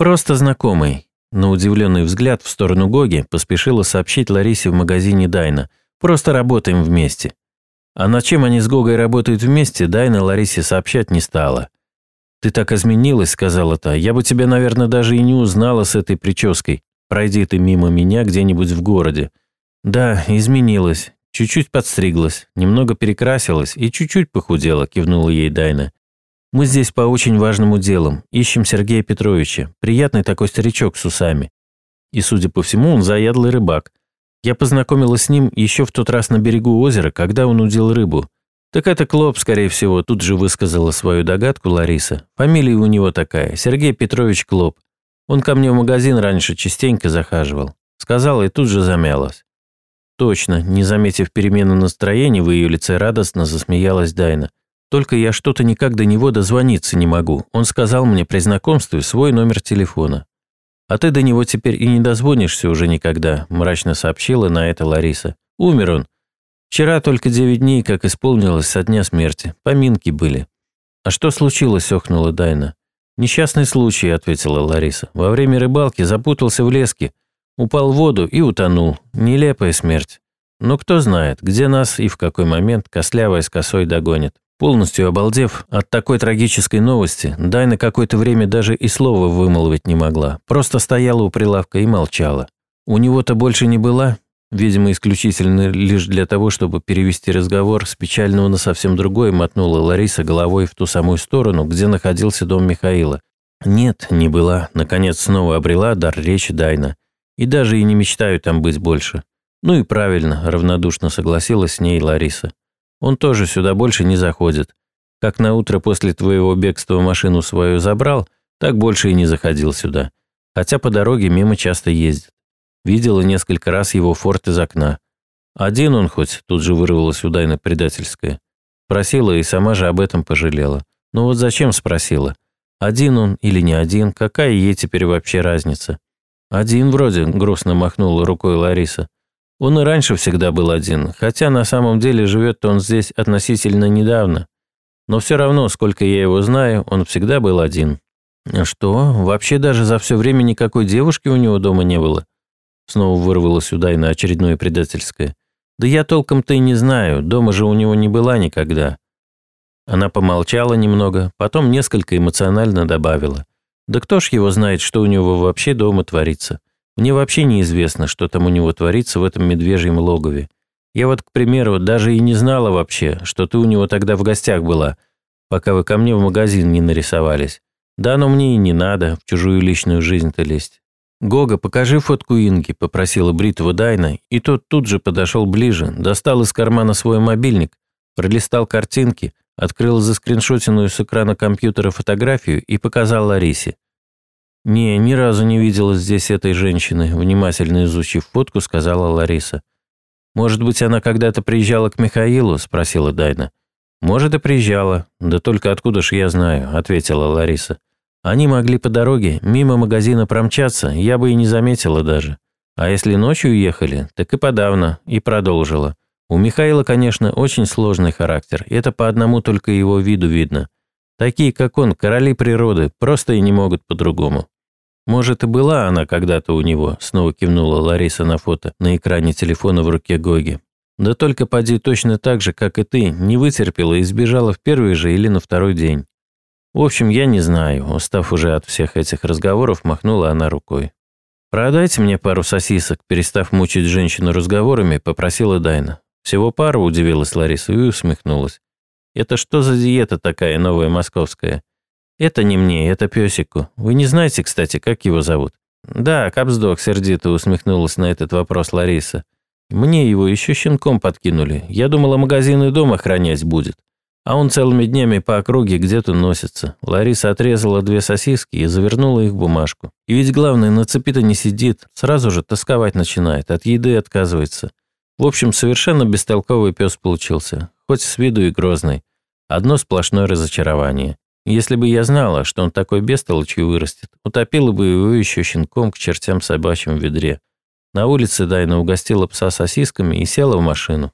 Просто знакомый. На удивленный взгляд в сторону Гоги поспешила сообщить Ларисе в магазине Дайна. Просто работаем вместе. А над чем они с Гогой работают вместе, Дайна Ларисе сообщать не стала. «Ты так изменилась», — сказала та. «Я бы тебя, наверное, даже и не узнала с этой прической. Пройди ты мимо меня где-нибудь в городе». «Да, изменилась. Чуть-чуть подстриглась, немного перекрасилась и чуть-чуть похудела», — кивнула ей Дайна. «Мы здесь по очень важному делу. Ищем Сергея Петровича. Приятный такой старичок с усами. И, судя по всему, он заядлый рыбак. Я познакомилась с ним еще в тот раз на берегу озера, когда он удил рыбу. Так это Клоп, скорее всего, тут же высказала свою догадку Лариса. Фамилия у него такая, Сергей Петрович Клоп. Он ко мне в магазин раньше частенько захаживал. Сказала и тут же замялась. Точно, не заметив перемены настроения, в ее лице радостно засмеялась Дайна. Только я что-то никак до него дозвониться не могу. Он сказал мне при знакомстве свой номер телефона. «А ты до него теперь и не дозвонишься уже никогда», – мрачно сообщила на это Лариса. «Умер он. Вчера только девять дней, как исполнилось со дня смерти. Поминки были». «А что случилось?» – охнула Дайна. «Несчастный случай», – ответила Лариса. «Во время рыбалки запутался в леске, упал в воду и утонул. Нелепая смерть. Но кто знает, где нас и в какой момент кослявая с косой догонит». Полностью обалдев от такой трагической новости, Дайна какое-то время даже и слова вымолвить не могла, просто стояла у прилавка и молчала. У него-то больше не была, видимо, исключительно лишь для того, чтобы перевести разговор с печального на совсем другой, мотнула Лариса головой в ту самую сторону, где находился дом Михаила. Нет, не была, наконец снова обрела дар речи Дайна. И даже и не мечтаю там быть больше. Ну и правильно, равнодушно согласилась с ней Лариса. Он тоже сюда больше не заходит. Как на утро после твоего бегства машину свою забрал, так больше и не заходил сюда. Хотя по дороге мимо часто ездит. Видела несколько раз его форт из окна. Один он хоть, тут же вырвалась у Дайны предательская. Просила и сама же об этом пожалела. Ну вот зачем спросила? Один он или не один, какая ей теперь вообще разница? Один вроде, грустно махнула рукой Лариса. Он и раньше всегда был один, хотя на самом деле живет он здесь относительно недавно. Но все равно, сколько я его знаю, он всегда был один. Что? Вообще даже за все время никакой девушки у него дома не было? Снова вырвалась сюда и на очередное предательское. Да я толком-то и не знаю, дома же у него не была никогда. Она помолчала немного, потом несколько эмоционально добавила. Да кто ж его знает, что у него вообще дома творится? Мне вообще неизвестно, что там у него творится в этом медвежьем логове. Я вот, к примеру, даже и не знала вообще, что ты у него тогда в гостях была, пока вы ко мне в магазин не нарисовались. Да, но мне и не надо в чужую личную жизнь-то лезть. «Гога, покажи фотку Инги», – попросила Бритова Дайна, и тот тут же подошел ближе, достал из кармана свой мобильник, пролистал картинки, открыл заскриншотенную с экрана компьютера фотографию и показал Ларисе. «Не, ни разу не видела здесь этой женщины», – внимательно изучив фотку, сказала Лариса. «Может быть, она когда-то приезжала к Михаилу?» – спросила Дайна. «Может, и приезжала. Да только откуда ж я знаю?» – ответила Лариса. «Они могли по дороге мимо магазина промчаться, я бы и не заметила даже. А если ночью уехали, так и подавно, и продолжила. У Михаила, конечно, очень сложный характер, это по одному только его виду видно. Такие, как он, короли природы, просто и не могут по-другому. Может, и была она когда-то у него, снова кивнула Лариса на фото на экране телефона в руке Гоги. Да только поди точно так же, как и ты, не вытерпела и сбежала в первый же или на второй день. В общем, я не знаю, устав уже от всех этих разговоров, махнула она рукой. «Продайте мне пару сосисок», перестав мучить женщину разговорами, попросила Дайна. «Всего пару», удивилась Лариса и усмехнулась. Это что за диета такая новая московская? Это не мне, это песику. Вы не знаете, кстати, как его зовут? Да, Капсдок сердито усмехнулась на этот вопрос Лариса. Мне его еще щенком подкинули. Я думала, магазин и дом охранять будет. А он целыми днями по округе где-то носится. Лариса отрезала две сосиски и завернула их в бумажку. И ведь главное, на цепи-то не сидит, сразу же тосковать начинает, от еды отказывается. В общем, совершенно бестолковый пес получился хоть с виду и грозный. Одно сплошное разочарование. Если бы я знала, что он такой бестолочью вырастет, утопила бы его еще щенком к чертям собачьим в ведре. На улице Дайна угостила пса сосисками и села в машину.